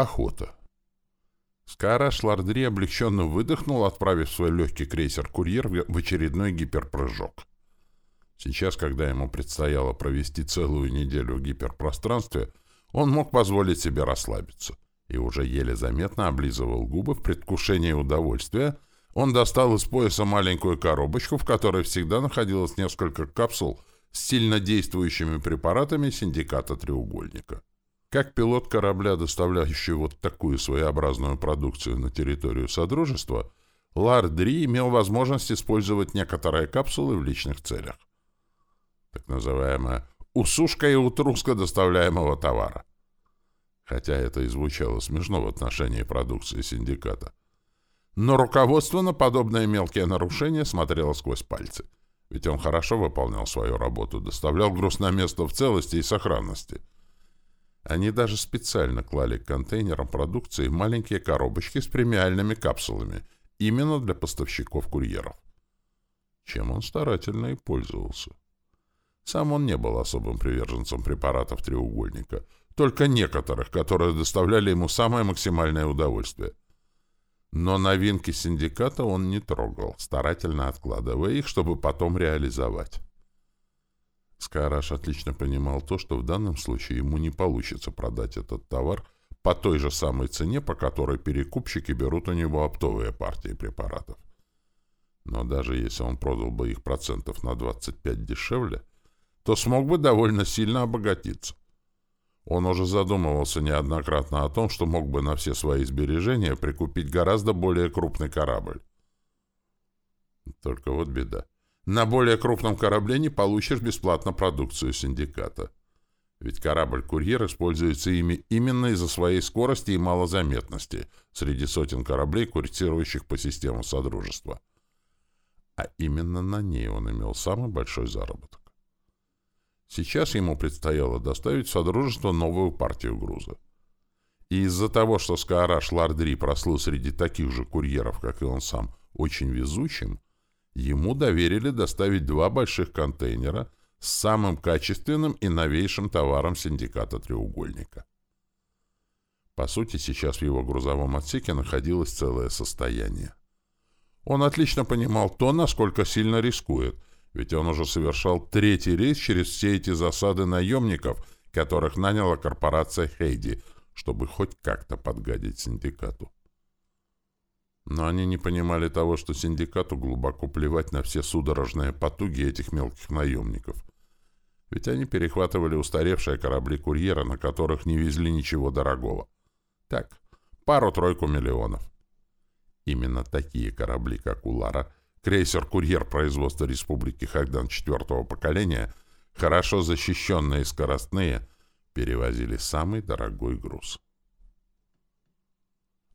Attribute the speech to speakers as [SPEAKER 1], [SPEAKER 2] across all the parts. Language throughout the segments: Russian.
[SPEAKER 1] Охота. Скараш Лардри облегченно выдохнул, отправив свой легкий крейсер-курьер в очередной гиперпрыжок. Сейчас, когда ему предстояло провести целую неделю в гиперпространстве, он мог позволить себе расслабиться. И уже еле заметно облизывал губы в предвкушении удовольствия, он достал из пояса маленькую коробочку, в которой всегда находилось несколько капсул с сильно действующими препаратами синдиката треугольника. Как пилот корабля, доставляющий вот такую своеобразную продукцию на территорию Содружества, Лар-Дри имел возможность использовать некоторые капсулы в личных целях. Так называемая «усушка и утруска доставляемого товара». Хотя это и звучало смешно в отношении продукции синдиката. Но руководство на подобные мелкие нарушения смотрело сквозь пальцы. Ведь он хорошо выполнял свою работу, доставлял груз на место в целости и сохранности. Они даже специально клали к контейнерам продукции маленькие коробочки с премиальными капсулами, именно для поставщиков-курьеров. Чем он старательно и пользовался. Сам он не был особым приверженцем препаратов треугольника, только некоторых, которые доставляли ему самое максимальное удовольствие — но новинки синдиката он не трогал, старательно откладывая их, чтобы потом реализовать. Скараш отлично понимал то, что в данном случае ему не получится продать этот товар по той же самой цене, по которой перекупщики берут у него оптовые партии препаратов. Но даже если он продал бы их процентов на 25 дешевле, то смог бы довольно сильно обогатиться. Он уже задумывался неоднократно о том, что мог бы на все свои сбережения прикупить гораздо более крупный корабль. Только вот беда. На более крупном корабле не получишь бесплатно продукцию синдиката. Ведь корабль-курьер используется ими именно из-за своей скорости и малозаметности среди сотен кораблей, курсирующих по системам Содружества. А именно на ней он имел самый большой заработок. Сейчас ему предстояло доставить в Содружество новую партию груза. И из-за того, что Скаараш Лардри прослыл среди таких же курьеров, как и он сам, очень везучим, ему доверили доставить два больших контейнера с самым качественным и новейшим товаром синдиката «Треугольника». По сути, сейчас в его грузовом отсеке находилось целое состояние. Он отлично понимал то, насколько сильно рискует – ведь он уже совершал третий рейс через все эти засады наемников, которых наняла корпорация Хейди, чтобы хоть как-то подгадить синдикату. Но они не понимали того, что синдикату глубоко плевать на все судорожные потуги этих мелких наемников. Ведь они перехватывали устаревшие корабли курьера, на которых не везли ничего дорогого. Так, пару-тройку миллионов. Именно такие корабли, как у Лара, Крейсер-курьер производства Республики Хагдан четвертого поколения, хорошо защищенные и скоростные, перевозили самый дорогой груз.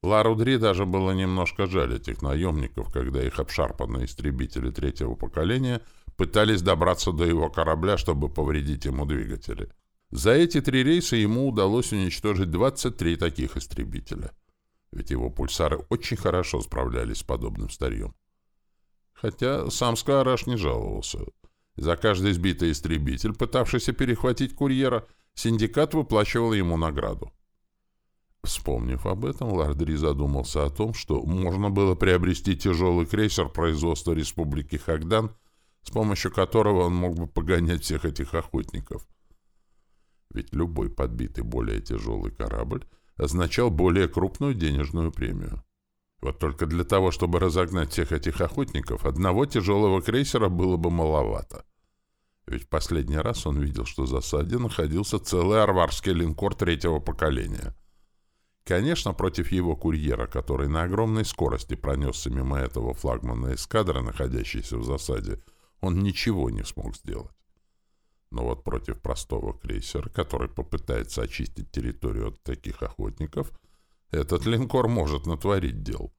[SPEAKER 1] Ларудри даже было немножко жаль этих наемников, когда их обшарпанные истребители третьего поколения пытались добраться до его корабля, чтобы повредить ему двигатели. За эти три рейса ему удалось уничтожить 23 таких истребителя. Ведь его пульсары очень хорошо справлялись с подобным старьем. Хотя сам Скараш не жаловался. За каждый сбитый истребитель, пытавшийся перехватить курьера, синдикат выплачивал ему награду. Вспомнив об этом, Лардри задумался о том, что можно было приобрести тяжелый крейсер производства Республики Хагдан, с помощью которого он мог бы погонять всех этих охотников. Ведь любой подбитый более тяжелый корабль означал более крупную денежную премию. Вот только для того, чтобы разогнать всех этих охотников, одного тяжелого крейсера было бы маловато. Ведь последний раз он видел, что в засаде находился целый арварский линкор третьего поколения. Конечно, против его курьера, который на огромной скорости пронесся мимо этого флагмана эскадры, находящейся в засаде, он ничего не смог сделать. Но вот против простого крейсера, который попытается очистить территорию от таких охотников – этот линкор может натворить дел.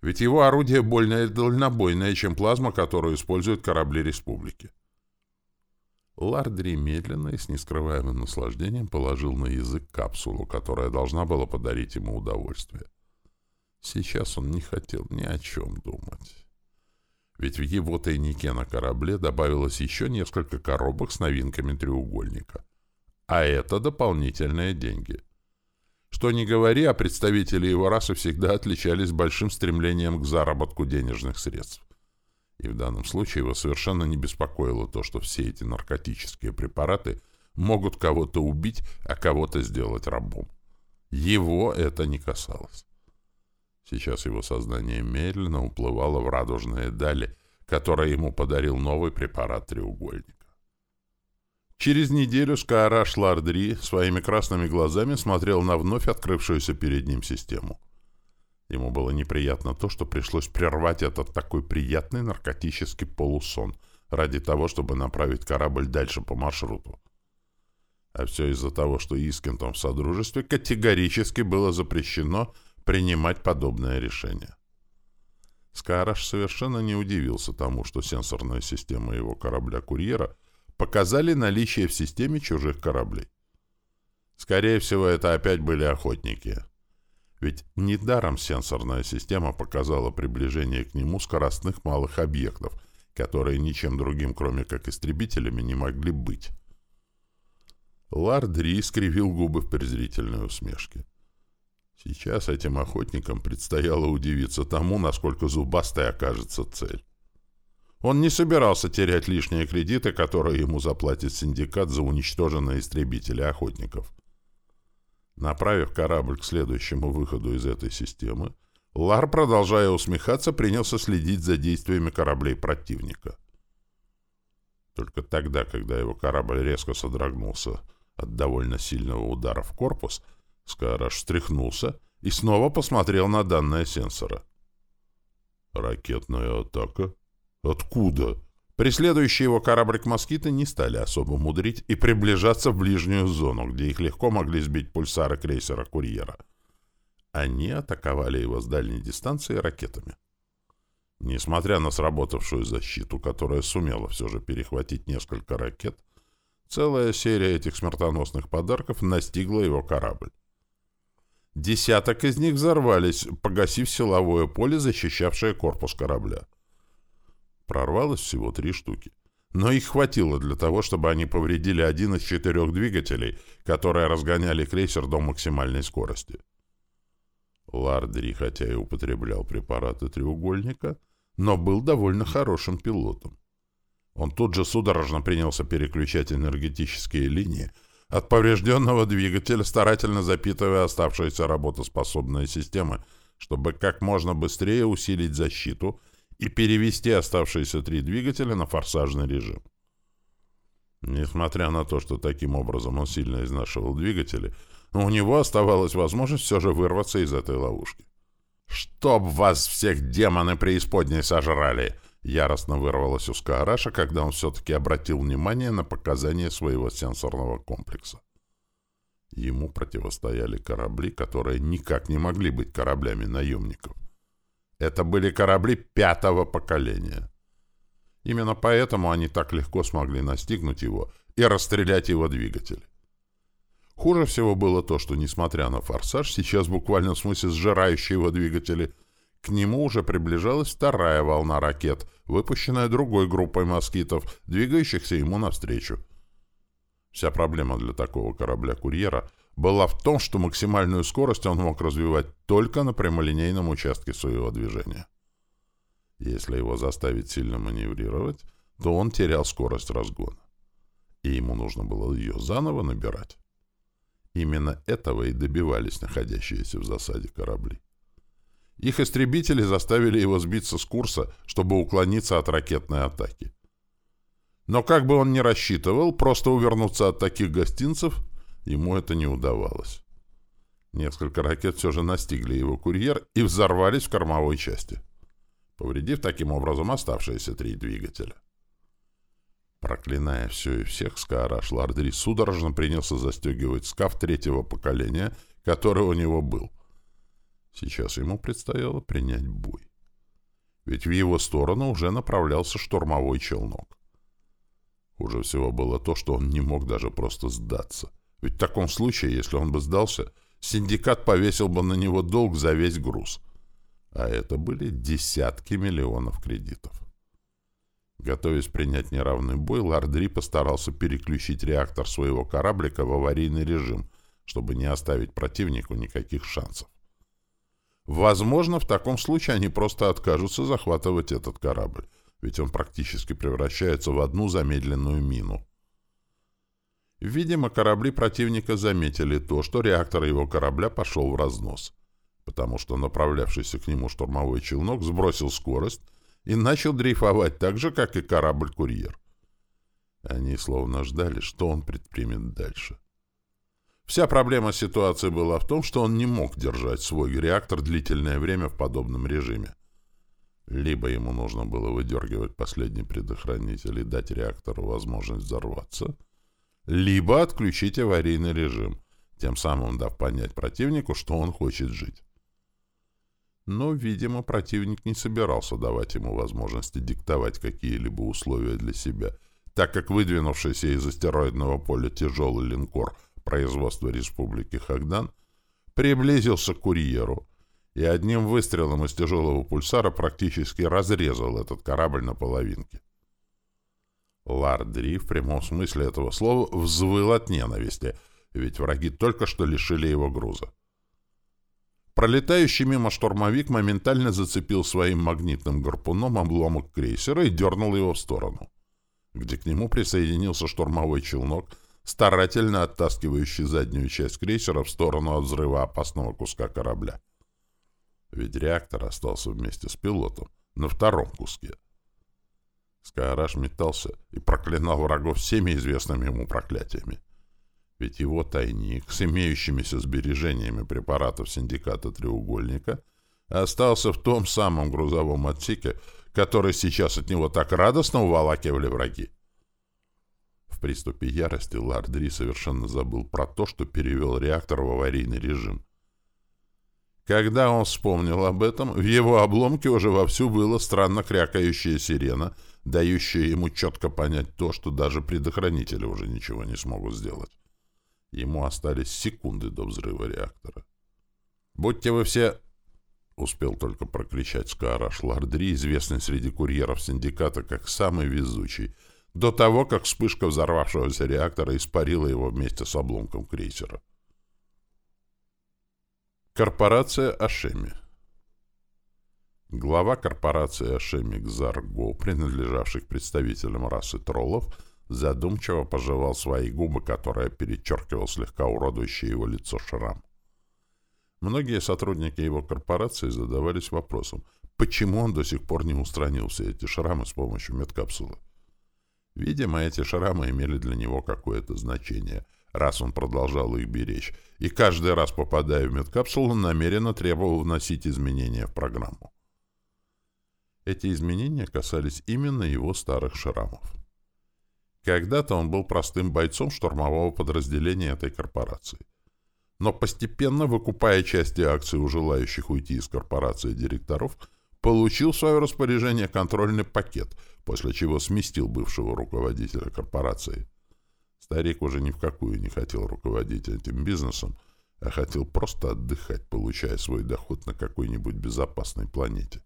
[SPEAKER 1] Ведь его орудие более дальнобойное, чем плазма, которую используют корабли республики. Лардри медленно и с нескрываемым наслаждением положил на язык капсулу, которая должна была подарить ему удовольствие. Сейчас он не хотел ни о чем думать. Ведь в его тайнике на корабле добавилось еще несколько коробок с новинками треугольника. А это дополнительные деньги — Что ни говори, а представители его расы всегда отличались большим стремлением к заработку денежных средств. И в данном случае его совершенно не беспокоило то, что все эти наркотические препараты могут кого-то убить, а кого-то сделать рабом. Его это не касалось. Сейчас его сознание медленно уплывало в радужные дали, которые ему подарил новый препарат треугольника. Через неделю Скаараш Лардри своими красными глазами смотрел на вновь открывшуюся перед ним систему. Ему было неприятно то, что пришлось прервать этот такой приятный наркотический полусон ради того, чтобы направить корабль дальше по маршруту. А все из-за того, что Искентом в Содружестве категорически было запрещено принимать подобное решение. Скараш совершенно не удивился тому, что сенсорная система его корабля-курьера показали наличие в системе чужих кораблей. Скорее всего, это опять были охотники — ведь недаром сенсорная система показала приближение к нему скоростных малых объектов, которые ничем другим, кроме как истребителями, не могли быть. Лардри скривил губы в презрительной усмешке. Сейчас этим охотникам предстояло удивиться тому, насколько зубастой окажется цель. Он не собирался терять лишние кредиты, которые ему заплатит синдикат за уничтоженные истребители охотников. Направив корабль к следующему выходу из этой системы, Лар, продолжая усмехаться, принялся следить за действиями кораблей противника. Только тогда, когда его корабль резко содрогнулся от довольно сильного удара в корпус, Скараш встряхнулся и снова посмотрел на данные сенсора. «Ракетная атака? Откуда?» Преследующие его кораблик «Москиты» не стали особо мудрить и приближаться в ближнюю зону, где их легко могли сбить пульсары крейсера-курьера. Они атаковали его с дальней дистанции ракетами. Несмотря на сработавшую защиту, которая сумела все же перехватить несколько ракет, целая серия этих смертоносных подарков настигла его корабль. Десяток из них взорвались, погасив силовое поле, защищавшее корпус корабля. Прорвалось всего три штуки. Но их хватило для того, чтобы они повредили один из четырех двигателей, которые разгоняли крейсер до максимальной скорости. Лардри, хотя и употреблял препараты треугольника, но был довольно хорошим пилотом. Он тут же судорожно принялся переключать энергетические линии от поврежденного двигателя, старательно запитывая оставшиеся работоспособные системы, чтобы как можно быстрее усилить защиту — и перевести оставшиеся три двигателя на форсажный режим. Несмотря на то, что таким образом он сильно изнашивал двигатели, у него оставалась возможность все же вырваться из этой ловушки. «Чтоб вас всех демоны преисподней сожрали!» Яростно вырвалось у Скаараша, когда он все-таки обратил внимание на показания своего сенсорного комплекса. Ему противостояли корабли, которые никак не могли быть кораблями наемников. Это были корабли пятого поколения. Именно поэтому они так легко смогли настигнуть его и расстрелять его двигатель. Хуже всего было то, что, несмотря на форсаж, сейчас буквально в смысле сжирающие его двигатели, к нему уже приближалась вторая волна ракет, выпущенная другой группой москитов, двигающихся ему навстречу. Вся проблема для такого корабля-курьера — была в том, что максимальную скорость он мог развивать только на прямолинейном участке своего движения. Если его заставить сильно маневрировать, то он терял скорость разгона. И ему нужно было ее заново набирать. Именно этого и добивались находящиеся в засаде корабли. Их истребители заставили его сбиться с курса, чтобы уклониться от ракетной атаки. Но как бы он ни рассчитывал, просто увернуться от таких гостинцев Ему это не удавалось. Несколько ракет все же настигли его курьер и взорвались в кормовой части, повредив таким образом оставшиеся три двигателя. Проклиная все и всех, Скаараш Лардри судорожно принялся застегивать скаф третьего поколения, который у него был. Сейчас ему предстояло принять бой. Ведь в его сторону уже направлялся штурмовой челнок. Хуже всего было то, что он не мог даже просто сдаться — ведь в таком случае, если он бы сдался, синдикат повесил бы на него долг за весь груз. А это были десятки миллионов кредитов. Готовясь принять неравный бой, Лардри постарался переключить реактор своего кораблика в аварийный режим, чтобы не оставить противнику никаких шансов. Возможно, в таком случае они просто откажутся захватывать этот корабль, ведь он практически превращается в одну замедленную мину. Видимо, корабли противника заметили то, что реактор его корабля пошел в разнос, потому что направлявшийся к нему штурмовой челнок сбросил скорость и начал дрейфовать так же, как и корабль-курьер. Они словно ждали, что он предпримет дальше. Вся проблема ситуации была в том, что он не мог держать свой реактор длительное время в подобном режиме. Либо ему нужно было выдергивать последний предохранитель и дать реактору возможность взорваться, либо отключить аварийный режим, тем самым дав понять противнику, что он хочет жить. Но, видимо, противник не собирался давать ему возможности диктовать какие-либо условия для себя, так как выдвинувшийся из астероидного поля тяжелый линкор — производства Республики Хагдан, приблизился к курьеру и одним выстрелом из тяжелого пульсара практически разрезал этот корабль на половинки. Лардри в прямом смысле этого слова взвыл от ненависти, ведь враги только что лишили его груза. Пролетающий мимо штурмовик моментально зацепил своим магнитным гарпуном обломок крейсера и дернул его в сторону, где к нему присоединился штурмовой челнок — старательно оттаскивающий заднюю часть крейсера в сторону от взрыва опасного куска корабля. Ведь реактор остался вместе с пилотом на втором куске. Скайраш метался и проклинал врагов всеми известными ему проклятиями. Ведь его тайник с имеющимися сбережениями препаратов синдиката «Треугольника» остался в том самом грузовом отсеке, который сейчас от него так радостно уволакивали враги приступе ярости Лардри совершенно забыл про то, что перевел реактор в аварийный режим. Когда он вспомнил об этом, в его обломке уже вовсю была странно крякающая сирена, дающая ему четко понять то, что даже предохранители уже ничего не смогут сделать. Ему остались секунды до взрыва реактора. «Будьте вы все...» — успел только прокричать Скараш Лардри, известный среди курьеров синдиката как самый везучий — до того, как вспышка взорвавшегося реактора испарила его вместе с обломком крейсера. Корпорация Ашеми Глава корпорации Ашеми Гзарго, принадлежавших представителям расы троллов, задумчиво пожевал свои губы, которые перечеркивал слегка уродующее его лицо шрам. Многие сотрудники его корпорации задавались вопросом, почему он до сих пор не устранил все эти шрамы с помощью медкапсулы. Видимо, эти шрамы имели для него какое-то значение, раз он продолжал их беречь, и каждый раз, попадая в медкапсулу, намеренно требовал вносить изменения в программу. Эти изменения касались именно его старых шрамов. Когда-то он был простым бойцом штурмового подразделения этой корпорации. Но постепенно, выкупая части акций у желающих уйти из корпорации директоров, получил в свое распоряжение контрольный пакет — после чего сместил бывшего руководителя корпорации. Старик уже ни в какую не хотел руководить этим бизнесом, а хотел просто отдыхать, получая свой доход на какой-нибудь безопасной планете.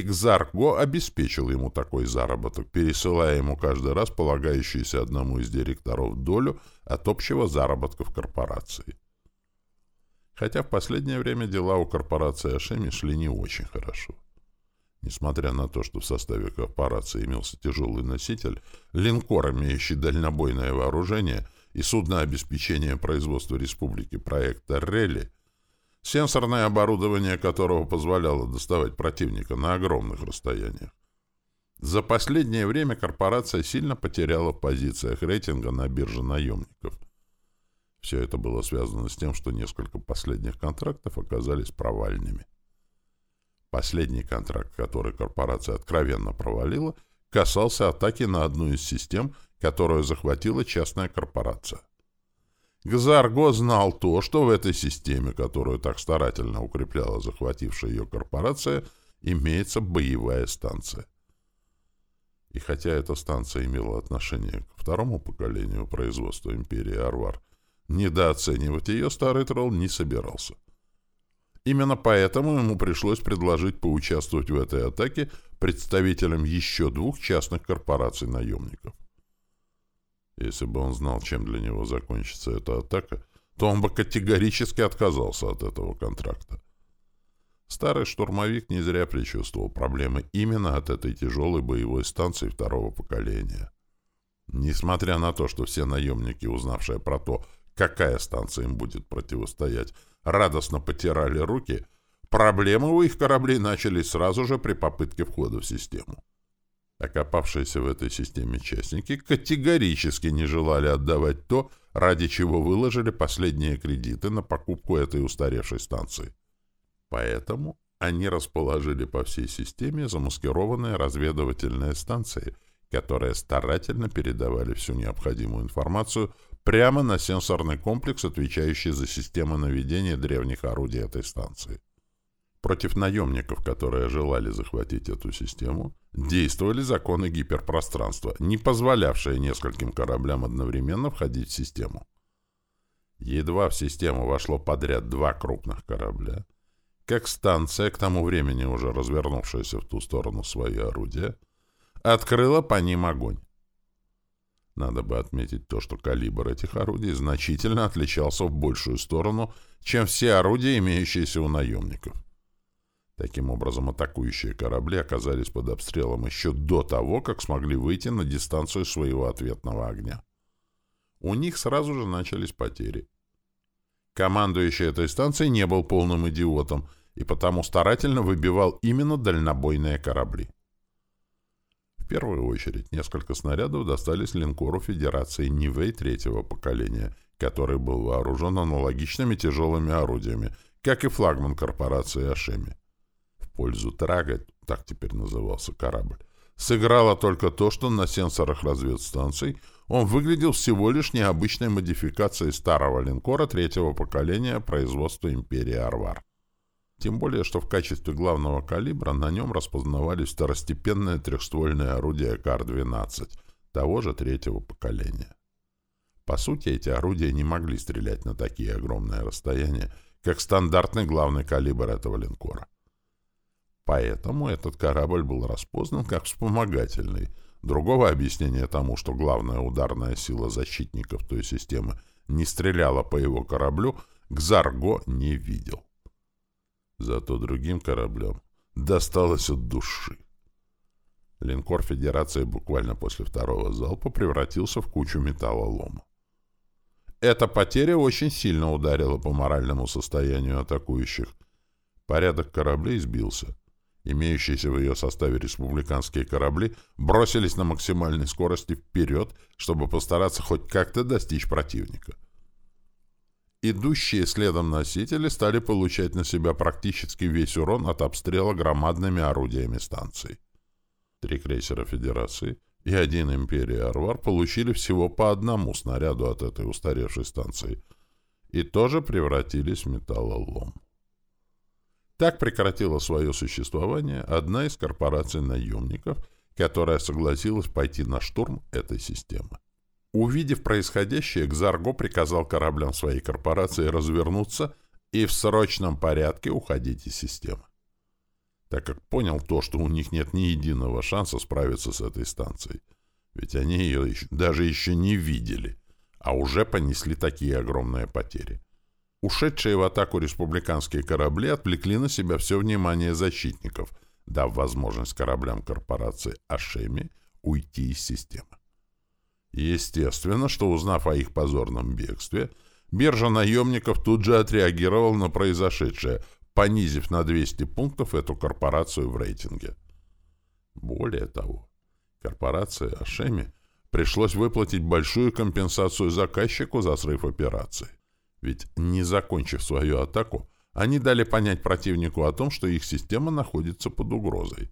[SPEAKER 1] Игзарго обеспечил ему такой заработок, пересылая ему каждый раз полагающуюся одному из директоров долю от общего заработка в корпорации. Хотя в последнее время дела у корпорации Ашеми шли не очень хорошо. Несмотря на то, что в составе корпорации имелся тяжелый носитель, линкор, имеющий дальнобойное вооружение и судно обеспечения производства республики проекта «Релли», сенсорное оборудование которого позволяло доставать противника на огромных расстояниях. За последнее время корпорация сильно потеряла в позициях рейтинга на бирже наемников. Все это было связано с тем, что несколько последних контрактов оказались провальными. Последний контракт, который корпорация откровенно провалила, касался атаки на одну из систем, которую захватила частная корпорация. Гзарго знал то, что в этой системе, которую так старательно укрепляла захватившая ее корпорация, имеется боевая станция. И хотя эта станция имела отношение к второму поколению производства империи Арвар, недооценивать ее старый тролл не собирался. Именно поэтому ему пришлось предложить поучаствовать в этой атаке представителям еще двух частных корпораций наемников. Если бы он знал, чем для него закончится эта атака, то он бы категорически отказался от этого контракта. Старый штурмовик не зря предчувствовал проблемы именно от этой тяжелой боевой станции второго поколения. Несмотря на то, что все наемники, узнавшие про то, какая станция им будет противостоять, радостно потирали руки, проблемы у их кораблей начались сразу же при попытке входа в систему. Окопавшиеся в этой системе частники категорически не желали отдавать то, ради чего выложили последние кредиты на покупку этой устаревшей станции. Поэтому они расположили по всей системе замаскированные разведывательные станции, которые старательно передавали всю необходимую информацию прямо на сенсорный комплекс, отвечающий за систему наведения древних орудий этой станции. Против наемников, которые желали захватить эту систему, действовали законы гиперпространства, не позволявшие нескольким кораблям одновременно входить в систему. Едва в систему вошло подряд два крупных корабля, как станция, к тому времени уже развернувшаяся в ту сторону свои орудия, открыла по ним огонь. Надо бы отметить то, что калибр этих орудий значительно отличался в большую сторону, чем все орудия, имеющиеся у наемников. Таким образом, атакующие корабли оказались под обстрелом еще до того, как смогли выйти на дистанцию своего ответного огня. У них сразу же начались потери. Командующий этой станцией не был полным идиотом и потому старательно выбивал именно дальнобойные корабли. В первую очередь несколько снарядов достались линкору Федерации Нивей третьего поколения, который был вооружен аналогичными тяжелыми орудиями, как и флагман корпорации Ашеми пользу Трага, так теперь назывался корабль, сыграло только то, что на сенсорах разведстанций он выглядел всего лишь необычной модификацией старого линкора третьего поколения производства империи Арвар. Тем более, что в качестве главного калибра на нем распознавались второстепенные трехствольные орудия КАР-12 того же третьего поколения. По сути, эти орудия не могли стрелять на такие огромные расстояния, как стандартный главный калибр этого линкора. Поэтому этот корабль был распознан как вспомогательный. Другого объяснения тому, что главная ударная сила защитников той системы не стреляла по его кораблю, Кзарго не видел. Зато другим кораблям досталось от души. Линкор Федерации буквально после второго залпа превратился в кучу металлолома. Эта потеря очень сильно ударила по моральному состоянию атакующих. Порядок кораблей сбился. Имеющиеся в ее составе республиканские корабли бросились на максимальной скорости вперед, чтобы постараться хоть как-то достичь противника. Идущие следом носители стали получать на себя практически весь урон от обстрела громадными орудиями станции. Три крейсера Федерации и один Империя Арвар получили всего по одному снаряду от этой устаревшей станции и тоже превратились в металлолом. Так прекратила свое существование одна из корпораций наемников, которая согласилась пойти на штурм этой системы. Увидев происходящее, Кзарго приказал кораблям своей корпорации развернуться и в срочном порядке уходить из системы. Так как понял то, что у них нет ни единого шанса справиться с этой станцией. Ведь они ее еще, даже еще не видели, а уже понесли такие огромные потери. Ушедшие в атаку республиканские корабли отвлекли на себя все внимание защитников, дав возможность кораблям корпорации Ашеми уйти из системы. Естественно, что узнав о их позорном бегстве, биржа наемников тут же отреагировала на произошедшее, понизив на 200 пунктов эту корпорацию в рейтинге. Более того, корпорации Ашеми пришлось выплатить большую компенсацию заказчику за срыв операции. Ведь, не закончив свою атаку, они дали понять противнику о том, что их система находится под угрозой.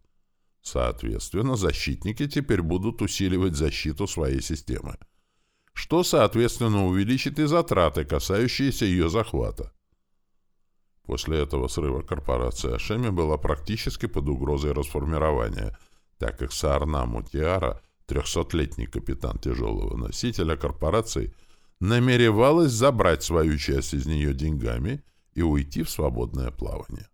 [SPEAKER 1] Соответственно, защитники теперь будут усиливать защиту своей системы, что, соответственно, увеличит и затраты, касающиеся ее захвата. После этого срыва корпорация Ашеми была практически под угрозой расформирования, так как Саарна Мутиара, 300-летний капитан тяжелого носителя корпорации, намеревалась забрать свою часть из нее деньгами и уйти в свободное плавание.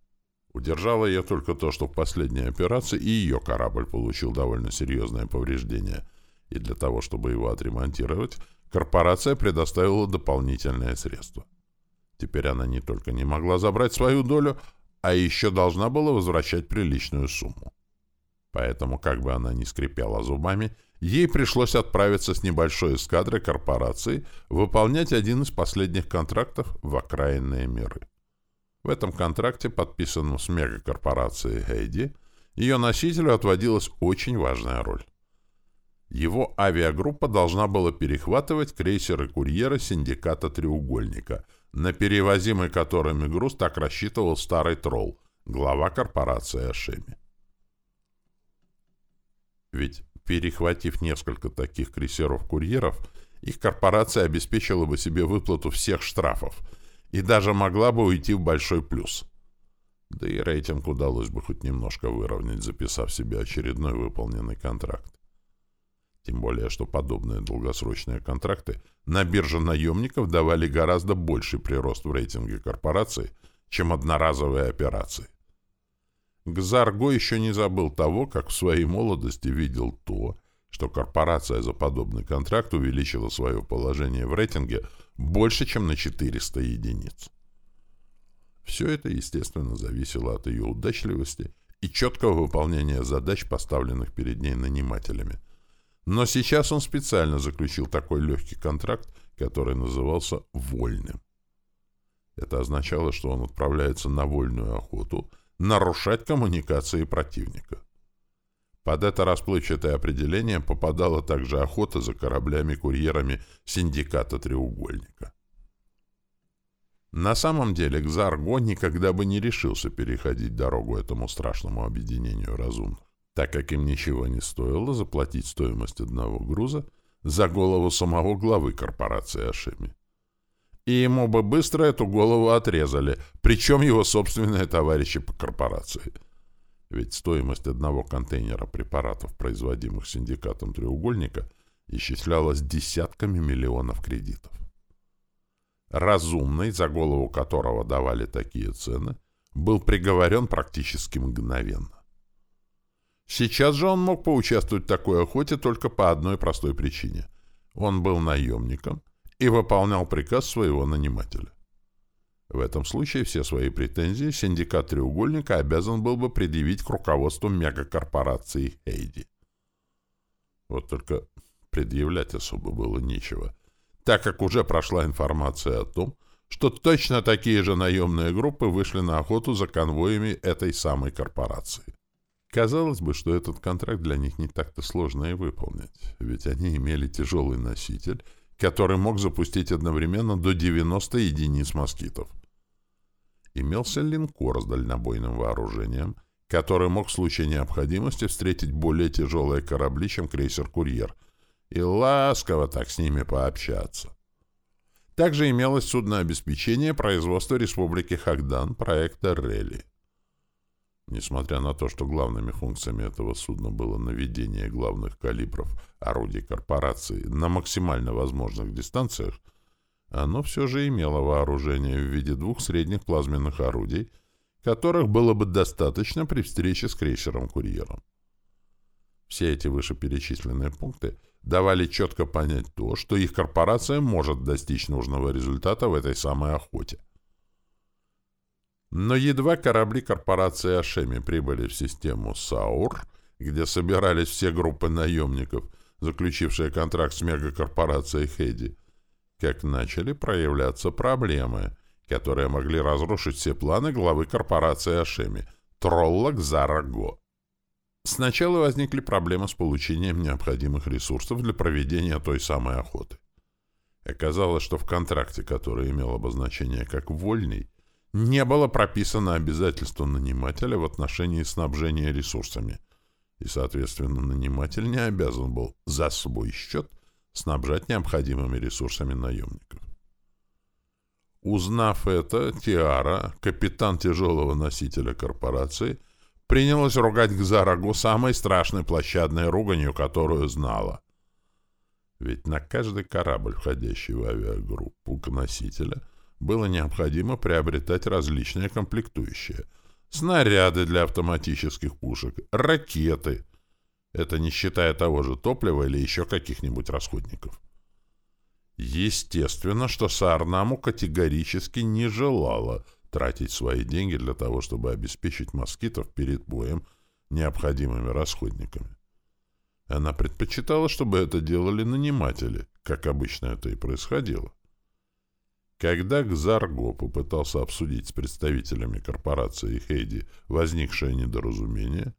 [SPEAKER 1] Удержало ее только то, что в последней операции и ее корабль получил довольно серьезное повреждение, и для того, чтобы его отремонтировать, корпорация предоставила дополнительные средства. Теперь она не только не могла забрать свою долю, а еще должна была возвращать приличную сумму. Поэтому, как бы она ни скрипела зубами, ей пришлось отправиться с небольшой эскадрой корпорации выполнять один из последних контрактов в окраинные миры. В этом контракте, подписанном с мегакорпорацией Хейди, ее носителю отводилась очень важная роль. Его авиагруппа должна была перехватывать крейсеры-курьеры синдиката «Треугольника», на перевозимый которыми груз так рассчитывал старый тролл, глава корпорации Ашеми. Ведь, перехватив несколько таких крейсеров-курьеров, их корпорация обеспечила бы себе выплату всех штрафов и даже могла бы уйти в большой плюс. Да и рейтинг удалось бы хоть немножко выровнять, записав себе очередной выполненный контракт. Тем более, что подобные долгосрочные контракты на бирже наемников давали гораздо больший прирост в рейтинге корпорации, чем одноразовые операции. Гзарго еще не забыл того, как в своей молодости видел то, что корпорация за подобный контракт увеличила свое положение в рейтинге больше, чем на 400 единиц. Все это, естественно, зависело от ее удачливости и четкого выполнения задач, поставленных перед ней нанимателями. Но сейчас он специально заключил такой легкий контракт, который назывался «вольным». Это означало, что он отправляется на вольную охоту – нарушать коммуникации противника. Под это расплывчатое определение попадала также охота за кораблями-курьерами синдиката «Треугольника». На самом деле Кзарго никогда бы не решился переходить дорогу этому страшному объединению разумных, так как им ничего не стоило заплатить стоимость одного груза за голову самого главы корпорации Ашеми и ему бы быстро эту голову отрезали, причем его собственные товарищи по корпорации. Ведь стоимость одного контейнера препаратов, производимых синдикатом треугольника, исчислялась десятками миллионов кредитов. Разумный, за голову которого давали такие цены, был приговорен практически мгновенно. Сейчас же он мог поучаствовать в такой охоте только по одной простой причине. Он был наемником и выполнял приказ своего нанимателя. В этом случае все свои претензии синдикат «Треугольника» обязан был бы предъявить к руководству мегакорпорации «Хейди». Вот только предъявлять особо было нечего, так как уже прошла информация о том, что точно такие же наемные группы вышли на охоту за конвоями этой самой корпорации. Казалось бы, что этот контракт для них не так-то сложно и выполнить, ведь они имели тяжелый носитель — который мог запустить одновременно до 90 единиц москитов. Имелся линкор с дальнобойным вооружением, который мог в случае необходимости встретить более тяжелые корабли, чем крейсер-курьер, и ласково так с ними пообщаться. Также имелось судное обеспечение производства Республики Хагдан проекта «Релли». Несмотря на то, что главными функциями этого судна было наведение главных калибров орудий корпорации на максимально возможных дистанциях, оно все же имело вооружение в виде двух средних плазменных орудий, которых было бы достаточно при встрече с крейсером-курьером. Все эти вышеперечисленные пункты давали четко понять то, что их корпорация может достичь нужного результата в этой самой охоте. Но едва корабли корпорации Ашеми прибыли в систему САУР, где собирались все группы наемников, заключившие контракт с мегакорпорацией Хеди, как начали проявляться проблемы, которые могли разрушить все планы главы корпорации Ашеми, Тролла Кзараго. Сначала возникли проблемы с получением необходимых ресурсов для проведения той самой охоты. Оказалось, что в контракте, который имел обозначение как «вольный», не было прописано обязательство нанимателя в отношении снабжения ресурсами, и, соответственно, наниматель не обязан был за свой счет снабжать необходимыми ресурсами наемников. Узнав это, Тиара, капитан тяжелого носителя корпорации, принялась ругать Гзарагу самой страшной площадной руганью, которую знала. Ведь на каждый корабль, входящий в авиагруппу к носителя, было необходимо приобретать различные комплектующие. Снаряды для автоматических пушек, ракеты. Это не считая того же топлива или еще каких-нибудь расходников. Естественно, что Саарнаму категорически не желала тратить свои деньги для того, чтобы обеспечить москитов перед боем необходимыми расходниками. Она предпочитала, чтобы это делали наниматели, как обычно это и происходило. Когда Гзарго попытался обсудить с представителями корпорации Хейди возникшее недоразумение,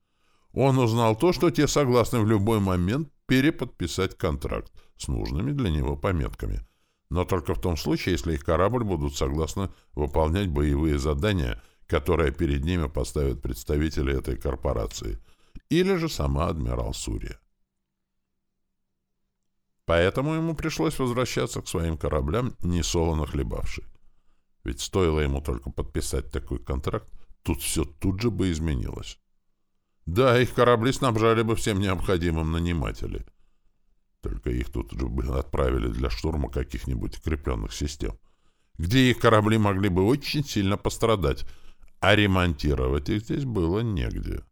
[SPEAKER 1] он узнал то, что те согласны в любой момент переподписать контракт с нужными для него пометками, но только в том случае, если их корабль будут согласны выполнять боевые задания, которые перед ними поставят представители этой корпорации, или же сама адмирал Сурия. Поэтому ему пришлось возвращаться к своим кораблям, не солоно хлебавши. Ведь стоило ему только подписать такой контракт, тут все тут же бы изменилось. Да, их корабли снабжали бы всем необходимым наниматели. Только их тут же бы отправили для штурма каких-нибудь укрепленных систем, где их корабли могли бы очень сильно пострадать, а ремонтировать их здесь было негде.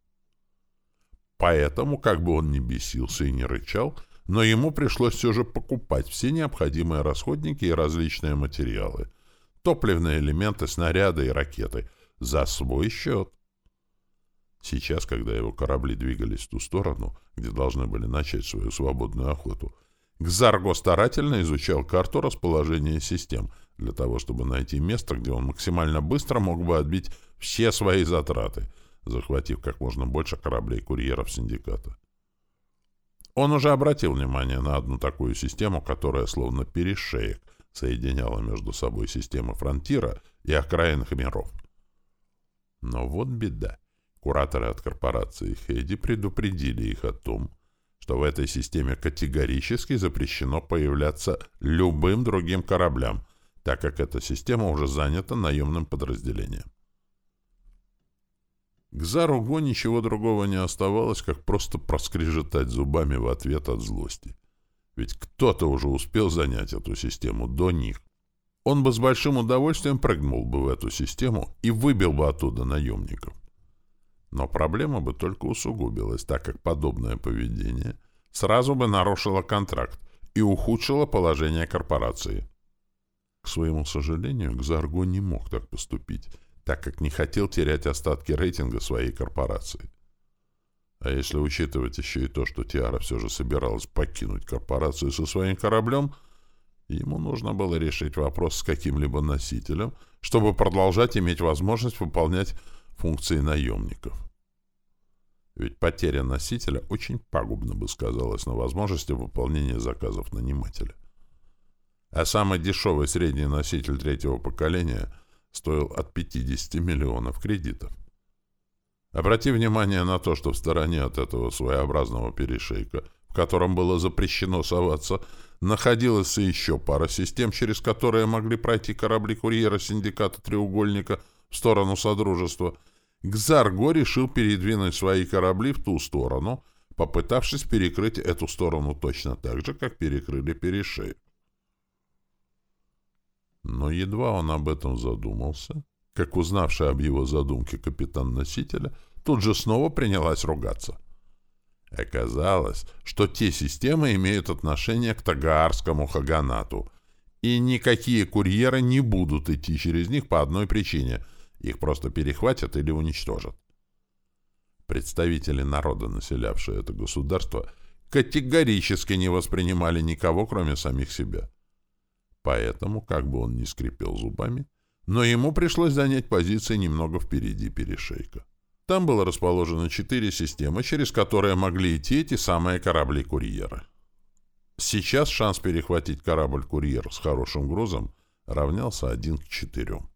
[SPEAKER 1] Поэтому, как бы он ни бесился и не рычал, но ему пришлось все же покупать все необходимые расходники и различные материалы, топливные элементы, снаряды и ракеты за свой счет. Сейчас, когда его корабли двигались в ту сторону, где должны были начать свою свободную охоту, Гзарго старательно изучал карту расположения систем для того, чтобы найти место, где он максимально быстро мог бы отбить все свои затраты, захватив как можно больше кораблей-курьеров синдиката. Он уже обратил внимание на одну такую систему, которая словно перешеек соединяла между собой системы фронтира и окраинных миров. Но вот беда. Кураторы от корпорации Хейди предупредили их о том, что в этой системе категорически запрещено появляться любым другим кораблям, так как эта система уже занята наемным подразделением. К Заруго ничего другого не оставалось, как просто проскрежетать зубами в ответ от злости. Ведь кто-то уже успел занять эту систему до них. Он бы с большим удовольствием прыгнул бы в эту систему и выбил бы оттуда наемников. Но проблема бы только усугубилась, так как подобное поведение сразу бы нарушило контракт и ухудшило положение корпорации. К своему сожалению, Гзарго не мог так поступить, так как не хотел терять остатки рейтинга своей корпорации. А если учитывать еще и то, что Тиара все же собиралась покинуть корпорацию со своим кораблем, ему нужно было решить вопрос с каким-либо носителем, чтобы продолжать иметь возможность выполнять функции наемников. Ведь потеря носителя очень пагубно бы сказалась на возможности выполнения заказов нанимателя. А самый дешевый средний носитель третьего поколения — стоил от 50 миллионов кредитов. Обрати внимание на то, что в стороне от этого своеобразного перешейка, в котором было запрещено соваться, находилась еще пара систем, через которые могли пройти корабли-курьера синдиката «Треугольника» в сторону Содружества. Гзарго решил передвинуть свои корабли в ту сторону, попытавшись перекрыть эту сторону точно так же, как перекрыли перешейк. Но едва он об этом задумался, как узнавший об его задумке капитан носителя тут же снова принялась ругаться. Оказалось, что те системы имеют отношение к Тагаарскому Хаганату, и никакие курьеры не будут идти через них по одной причине — их просто перехватят или уничтожат. Представители народа, населявшие это государство, категорически не воспринимали никого, кроме самих себя. Поэтому, как бы он ни скрипел зубами, но ему пришлось занять позиции немного впереди перешейка. Там было расположено четыре системы, через которые могли идти эти самые корабли-курьеры. Сейчас шанс перехватить корабль-курьер с хорошим грузом равнялся один к четырем.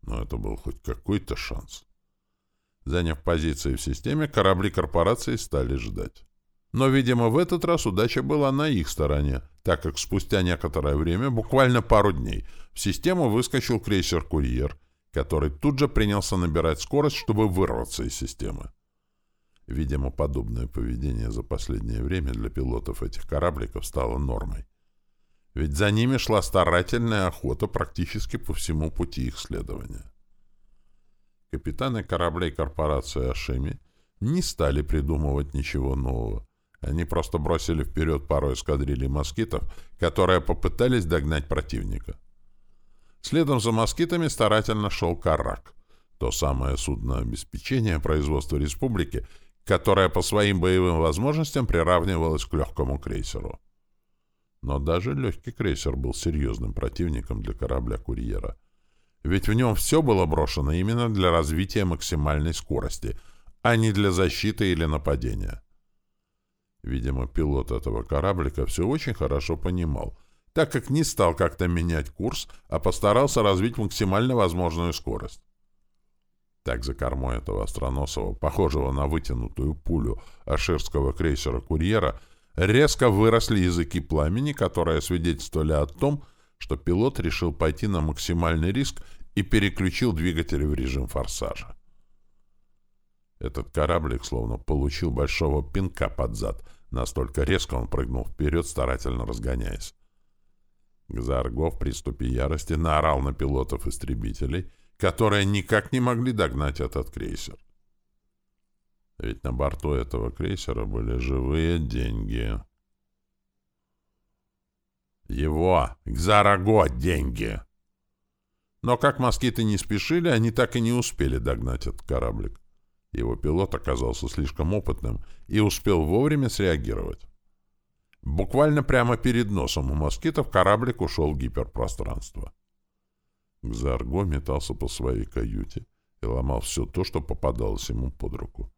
[SPEAKER 1] Но это был хоть какой-то шанс. Заняв позиции в системе, корабли корпорации стали ждать. Но, видимо, в этот раз удача была на их стороне, так как спустя некоторое время, буквально пару дней, в систему выскочил крейсер-курьер, который тут же принялся набирать скорость, чтобы вырваться из системы. Видимо, подобное поведение за последнее время для пилотов этих корабликов стало нормой. Ведь за ними шла старательная охота практически по всему пути их следования. Капитаны кораблей корпорации Ашеми не стали придумывать ничего нового, Они просто бросили вперед пару эскадрилей москитов, которые попытались догнать противника. Следом за москитами старательно шел «Карак», то самое судно обеспечения производства республики, которое по своим боевым возможностям приравнивалось к легкому крейсеру. Но даже легкий крейсер был серьезным противником для корабля-курьера. Ведь в нем все было брошено именно для развития максимальной скорости, а не для защиты или нападения. Видимо, пилот этого кораблика все очень хорошо понимал, так как не стал как-то менять курс, а постарался развить максимально возможную скорость. Так за кормой этого остроносого, похожего на вытянутую пулю аширского крейсера-курьера, резко выросли языки пламени, которые свидетельствовали о том, что пилот решил пойти на максимальный риск и переключил двигатели в режим форсажа. Этот кораблик словно получил большого пинка под зад, настолько резко он прыгнул вперед, старательно разгоняясь. Гзарго в приступе ярости наорал на пилотов истребителей, которые никак не могли догнать этот крейсер. Ведь на борту этого крейсера были живые деньги. Его, Гзараго, деньги! Но как москиты не спешили, они так и не успели догнать этот кораблик. Его пилот оказался слишком опытным и успел вовремя среагировать. Буквально прямо перед носом у москитов кораблик ушел в гиперпространство. Гзарго метался по своей каюте и ломал все то, что попадалось ему под руку.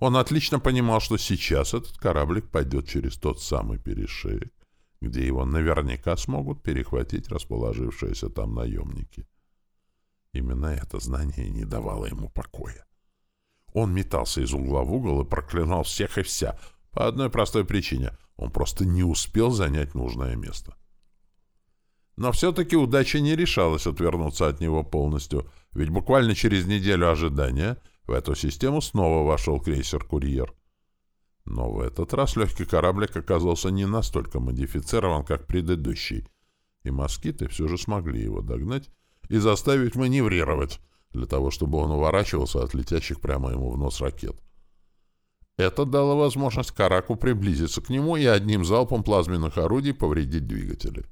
[SPEAKER 1] Он отлично понимал, что сейчас этот кораблик пойдет через тот самый перешеек, где его наверняка смогут перехватить расположившиеся там наемники. Именно это знание не давало ему покоя. Он метался из угла в угол и проклинал всех и вся, по одной простой причине — он просто не успел занять нужное место. Но все-таки удача не решалась отвернуться от него полностью, ведь буквально через неделю ожидания в эту систему снова вошел крейсер-курьер. Но в этот раз легкий кораблик оказался не настолько модифицирован, как предыдущий, и москиты все же смогли его догнать и заставить маневрировать, для того, чтобы он уворачивался от летящих прямо ему в нос ракет. Это дало возможность Караку приблизиться к нему и одним залпом плазменных орудий повредить двигатели.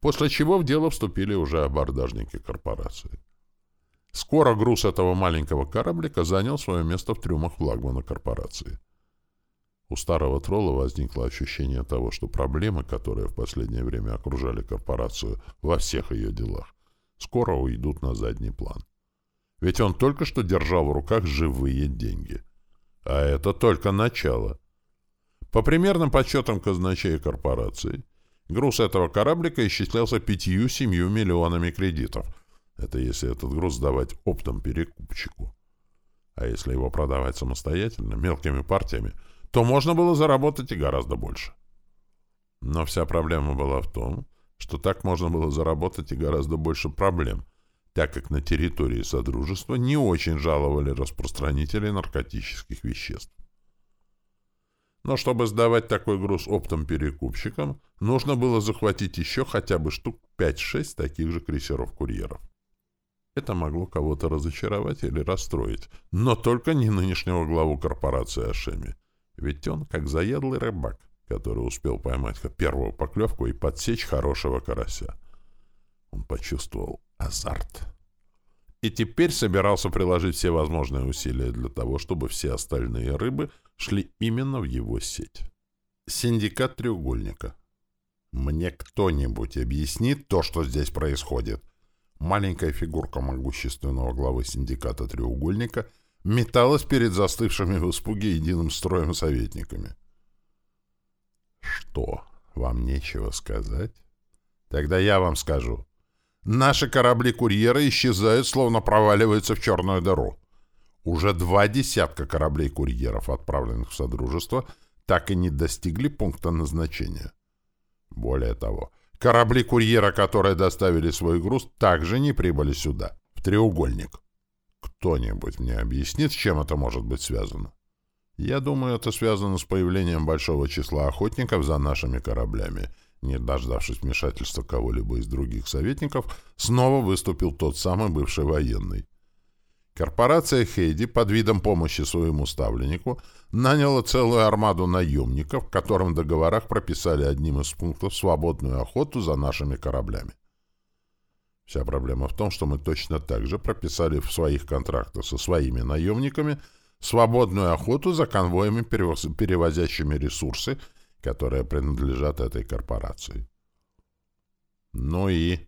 [SPEAKER 1] После чего в дело вступили уже абордажники корпорации. Скоро груз этого маленького кораблика занял свое место в трюмах флагмана корпорации. У старого тролла возникло ощущение того, что проблемы, которые в последнее время окружали корпорацию во всех ее делах, скоро уйдут на задний план. Ведь он только что держал в руках живые деньги. А это только начало. По примерным подсчетам казначея корпорации, груз этого кораблика исчислялся пятью-семью миллионами кредитов. Это если этот груз сдавать оптом перекупщику. А если его продавать самостоятельно, мелкими партиями, то можно было заработать и гораздо больше. Но вся проблема была в том, что так можно было заработать и гораздо больше проблем — так как на территории Содружества не очень жаловали распространителей наркотических веществ. Но чтобы сдавать такой груз оптом перекупщикам, нужно было захватить еще хотя бы штук 5-6 таких же крейсеров-курьеров. Это могло кого-то разочаровать или расстроить, но только не нынешнего главу корпорации Ашеми. Ведь он как заядлый рыбак, который успел поймать первую поклевку и подсечь хорошего карася. Он почувствовал азарт. И теперь собирался приложить все возможные усилия для того, чтобы все остальные рыбы шли именно в его сеть. Синдикат треугольника. Мне кто-нибудь объяснит то, что здесь происходит? Маленькая фигурка могущественного главы синдиката треугольника металась перед застывшими в испуге единым строем советниками. Что, вам нечего сказать? Тогда я вам скажу. Наши корабли-курьеры исчезают, словно проваливаются в черную дыру. Уже два десятка кораблей-курьеров, отправленных в Содружество, так и не достигли пункта назначения. Более того, корабли-курьера, которые доставили свой груз, также не прибыли сюда, в треугольник. Кто-нибудь мне объяснит, с чем это может быть связано? Я думаю, это связано с появлением большого числа охотников за нашими кораблями — не дождавшись вмешательства кого-либо из других советников, снова выступил тот самый бывший военный. Корпорация Хейди под видом помощи своему ставленнику наняла целую армаду наемников, в котором в договорах прописали одним из пунктов свободную охоту за нашими кораблями. Вся проблема в том, что мы точно так же прописали в своих контрактах со своими наемниками свободную охоту за конвоями, перевозящими ресурсы, которые принадлежат этой корпорации. Ну и...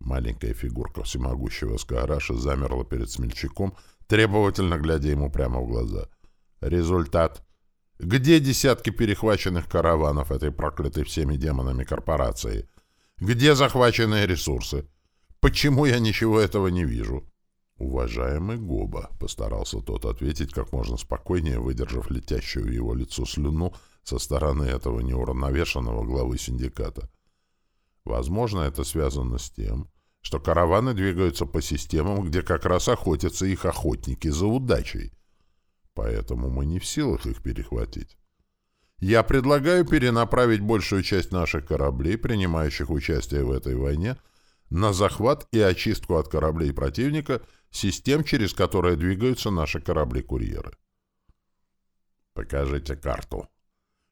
[SPEAKER 1] Маленькая фигурка всемогущего Скаараша замерла перед смельчаком, требовательно глядя ему прямо в глаза. Результат. Где десятки перехваченных караванов этой проклятой всеми демонами корпорации? Где захваченные ресурсы? Почему я ничего этого не вижу? «Уважаемый Гоба», — постарался тот ответить как можно спокойнее, выдержав летящую в его лицо слюну со стороны этого неуравновешенного главы синдиката. Возможно, это связано с тем, что караваны двигаются по системам, где как раз охотятся их охотники за удачей. Поэтому мы не в силах их перехватить. Я предлагаю перенаправить большую часть наших кораблей, принимающих участие в этой войне, на захват и очистку от кораблей противника систем, через которые двигаются наши корабли-курьеры. «Покажите карту»,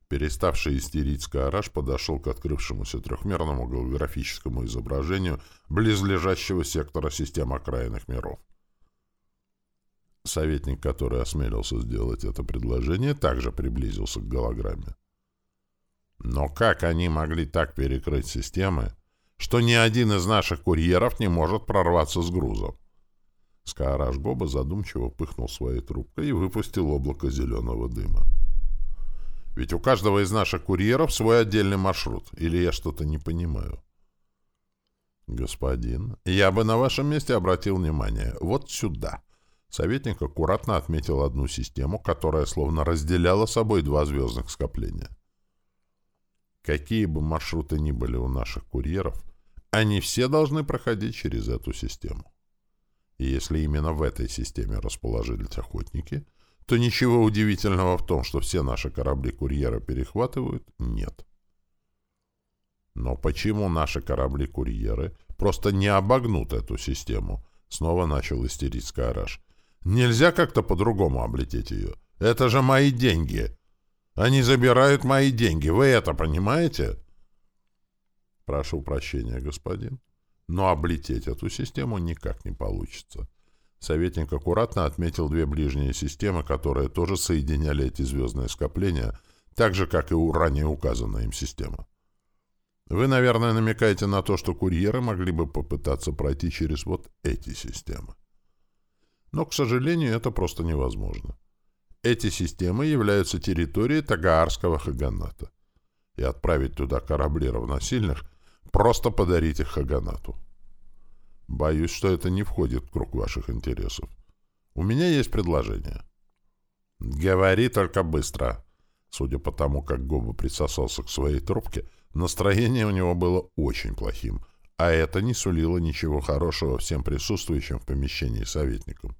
[SPEAKER 1] Переставший истерить Скаараж подошел к открывшемуся трехмерному голографическому изображению близлежащего сектора систем окраинных миров. Советник, который осмелился сделать это предложение, также приблизился к голограмме. Но как они могли так перекрыть системы, что ни один из наших курьеров не может прорваться с грузом? Скаараж Гоба задумчиво пыхнул своей трубкой и выпустил облако зеленого дыма. Ведь у каждого из наших курьеров свой отдельный маршрут. Или я что-то не понимаю? Господин, я бы на вашем месте обратил внимание вот сюда. Советник аккуратно отметил одну систему, которая словно разделяла собой два звездных скопления. Какие бы маршруты ни были у наших курьеров, они все должны проходить через эту систему. И если именно в этой системе расположились охотники, то ничего удивительного в том, что все наши корабли-курьеры перехватывают, нет. Но почему наши корабли-курьеры просто не обогнут эту систему? Снова начал истерить Скараш. Нельзя как-то по-другому облететь ее. Это же мои деньги. Они забирают мои деньги. Вы это понимаете? Прошу прощения, господин. Но облететь эту систему никак не получится. Советник аккуратно отметил две ближние системы, которые тоже соединяли эти звездные скопления, так же, как и у ранее указанная им система. Вы, наверное, намекаете на то, что курьеры могли бы попытаться пройти через вот эти системы. Но, к сожалению, это просто невозможно. Эти системы являются территорией Тагаарского Хаганата. И отправить туда корабли равносильных — просто подарить их Хаганату. Боюсь, что это не входит в круг ваших интересов. У меня есть предложение. Говори только быстро. Судя по тому, как Гоба присосался к своей трубке, настроение у него было очень плохим, а это не сулило ничего хорошего всем присутствующим в помещении советникам.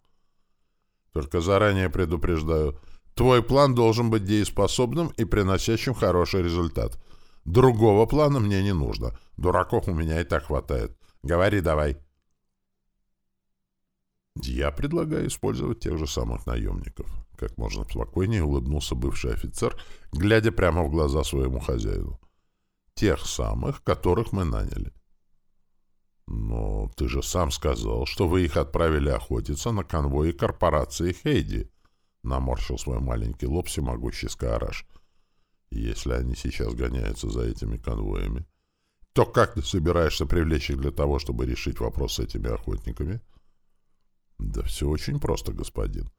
[SPEAKER 1] Только заранее предупреждаю, твой план должен быть дееспособным и приносящим хороший результат. Другого плана мне не нужно. Дураков у меня и так хватает. Говори давай. Я предлагаю использовать тех же самых наемников. Как можно спокойнее улыбнулся бывший офицер, глядя прямо в глаза своему хозяину. Тех самых, которых мы наняли. Но ты же сам сказал, что вы их отправили охотиться на конвои корпорации Хейди. Наморщил свой маленький лоб всемогущий Скаараш. Если они сейчас гоняются за этими конвоями, то как ты собираешься привлечь их для того, чтобы решить вопрос с этими охотниками? — да все очень просто, господин.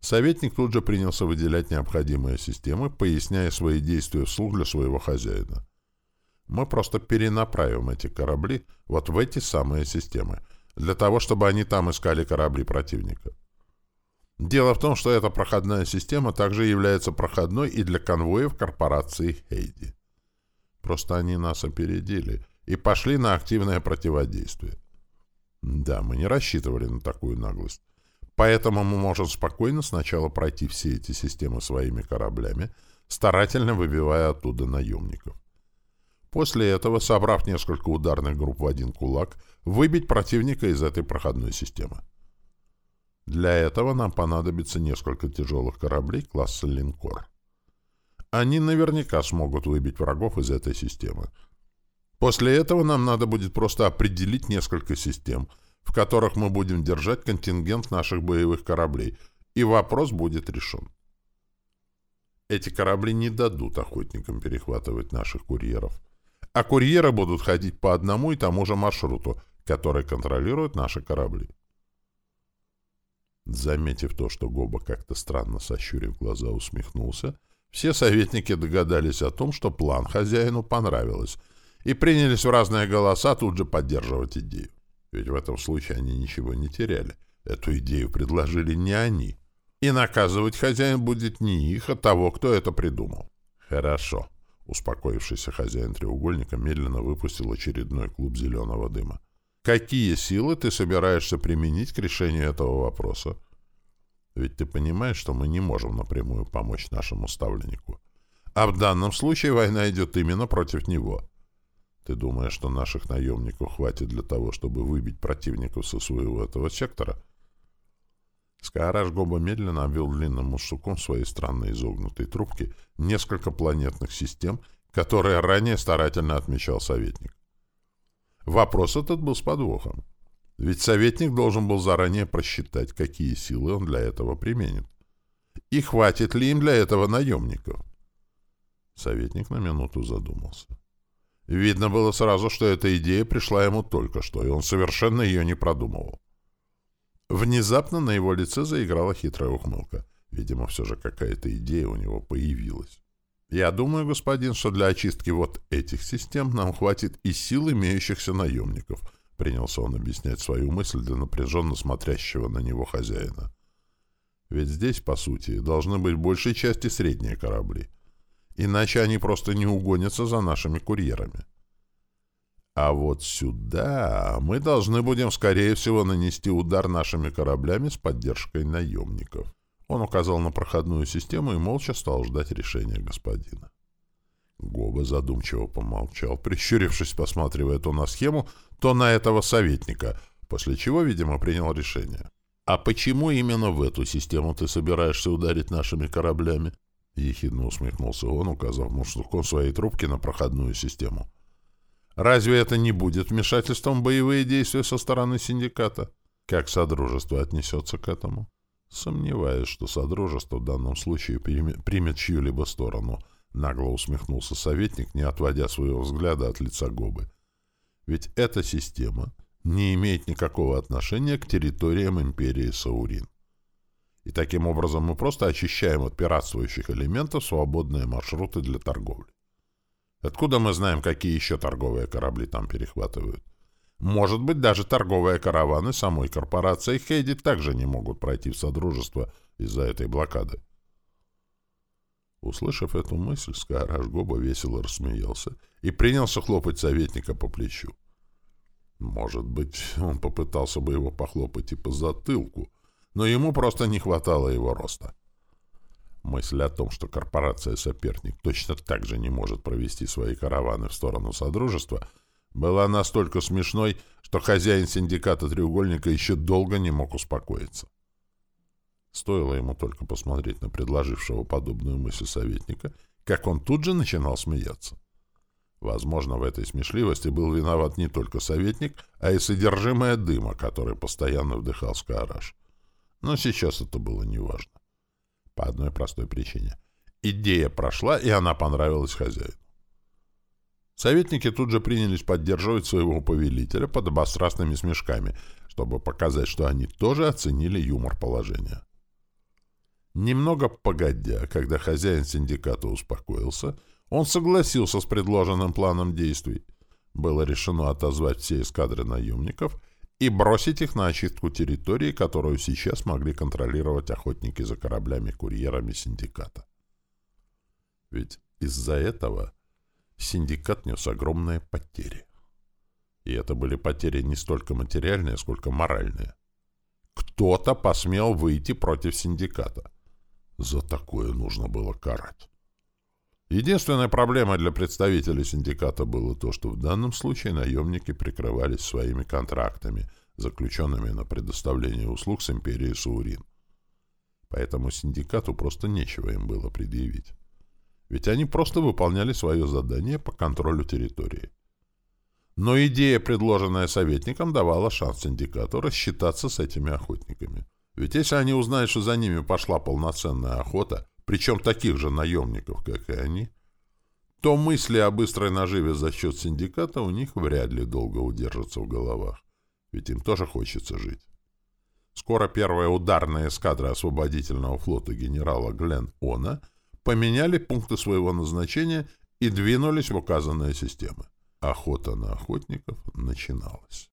[SPEAKER 1] Советник тут же принялся выделять необходимые системы, поясняя свои действия вслух для своего хозяина. Мы просто перенаправим эти корабли вот в эти самые системы, для того, чтобы они там искали корабли противника. Дело в том, что эта проходная система также является проходной и для конвоев корпорации Хейди. Просто они нас опередили и пошли на активное противодействие. Да, мы не рассчитывали на такую наглость. Поэтому мы можем спокойно сначала пройти все эти системы своими кораблями, старательно выбивая оттуда наемников. После этого, собрав несколько ударных групп в один кулак, выбить противника из этой проходной системы. Для этого нам понадобится несколько тяжелых кораблей класса «Линкор». Они наверняка смогут выбить врагов из этой системы. После этого нам надо будет просто определить несколько систем, в которых мы будем держать контингент наших боевых кораблей, и вопрос будет решен. Эти корабли не дадут охотникам перехватывать наших курьеров. А курьеры будут ходить по одному и тому же маршруту, который контролирует наши корабли. Заметив то, что Гоба как-то странно сощурив глаза усмехнулся, все советники догадались о том, что план хозяину понравилось, и принялись в разные голоса тут же поддерживать идею. Ведь в этом случае они ничего не теряли. Эту идею предложили не они. И наказывать хозяин будет не их, а того, кто это придумал. Хорошо. Успокоившийся хозяин треугольника медленно выпустил очередной клуб зеленого дыма. Какие силы ты собираешься применить к решению этого вопроса? Ведь ты понимаешь, что мы не можем напрямую помочь нашему ставленнику. А в данном случае война идет именно против него. Ты думаешь, что наших наемников хватит для того, чтобы выбить противников со своего этого сектора? — Скаараш Гоба медленно обвел длинным мушуком своей странной изогнутой трубки несколько планетных систем, которые ранее старательно отмечал советник. Вопрос этот был с подвохом. Ведь советник должен был заранее просчитать, какие силы он для этого применит. И хватит ли им для этого наемников? Советник на минуту задумался. Видно было сразу, что эта идея пришла ему только что, и он совершенно ее не продумывал. Внезапно на его лице заиграла хитрая ухмылка. Видимо, все же какая-то идея у него появилась. «Я думаю, господин, что для очистки вот этих систем нам хватит и сил имеющихся наемников», принялся он объяснять свою мысль для напряженно смотрящего на него хозяина. «Ведь здесь, по сути, должны быть большей части средние корабли. Иначе они просто не угонятся за нашими курьерами». А вот сюда мы должны будем, скорее всего, нанести удар нашими кораблями с поддержкой наемников. Он указал на проходную систему и молча стал ждать решения господина. Гоба задумчиво помолчал, прищурившись, посматривая то на схему, то на этого советника, после чего, видимо, принял решение. «А почему именно в эту систему ты собираешься ударить нашими кораблями?» Ехидно усмехнулся он, указав муштуком своей трубки на проходную систему. Разве это не будет вмешательством в боевые действия со стороны синдиката? Как Содружество отнесется к этому? Сомневаюсь, что Содружество в данном случае примет чью-либо сторону, нагло усмехнулся советник, не отводя своего взгляда от лица Гобы. Ведь эта система не имеет никакого отношения к территориям империи Саурин. И таким образом мы просто очищаем от пиратствующих элементов свободные маршруты для торговли. Откуда мы знаем, какие еще торговые корабли там перехватывают? Может быть, даже торговые караваны самой корпорации Хейди также не могут пройти в Содружество из-за этой блокады. Услышав эту мысль, Скараш Гоба весело рассмеялся и принялся хлопать советника по плечу. Может быть, он попытался бы его похлопать и по затылку, но ему просто не хватало его роста. Мысль о том, что корпорация-соперник точно так же не может провести свои караваны в сторону Содружества, была настолько смешной, что хозяин синдиката «Треугольника» еще долго не мог успокоиться. Стоило ему только посмотреть на предложившего подобную мысль советника, как он тут же начинал смеяться. Возможно, в этой смешливости был виноват не только советник, а и содержимое дыма, который постоянно вдыхал Скаараш. Но сейчас это было неважно. По одной простой причине. Идея прошла, и она понравилась хозяину. Советники тут же принялись поддерживать своего повелителя под обострастными смешками, чтобы показать, что они тоже оценили юмор положения. Немного погодя, когда хозяин синдиката успокоился, он согласился с предложенным планом действий. Было решено отозвать все эскадры наемников и бросить их на очистку территории, которую сейчас могли контролировать охотники за кораблями-курьерами синдиката. Ведь из-за этого синдикат нес огромные потери. И это были потери не столько материальные, сколько моральные. Кто-то посмел выйти против синдиката. За такое нужно было карать. Единственная проблема для представителей синдиката было то, что в данном случае наемники прикрывались своими контрактами, заключенными на предоставление услуг с империей Саурин. Поэтому синдикату просто нечего им было предъявить. Ведь они просто выполняли свое задание по контролю территории. Но идея, предложенная советником, давала шанс синдикату рассчитаться с этими охотниками. Ведь если они узнают, что за ними пошла полноценная охота, причем таких же наемников, как и они, то мысли о быстрой наживе за счет синдиката у них вряд ли долго удержатся в головах. Ведь им тоже хочется жить. Скоро первая ударная эскадра освободительного флота генерала Глен Она поменяли пункты своего назначения и двинулись в указанные системы. Охота на охотников начиналась.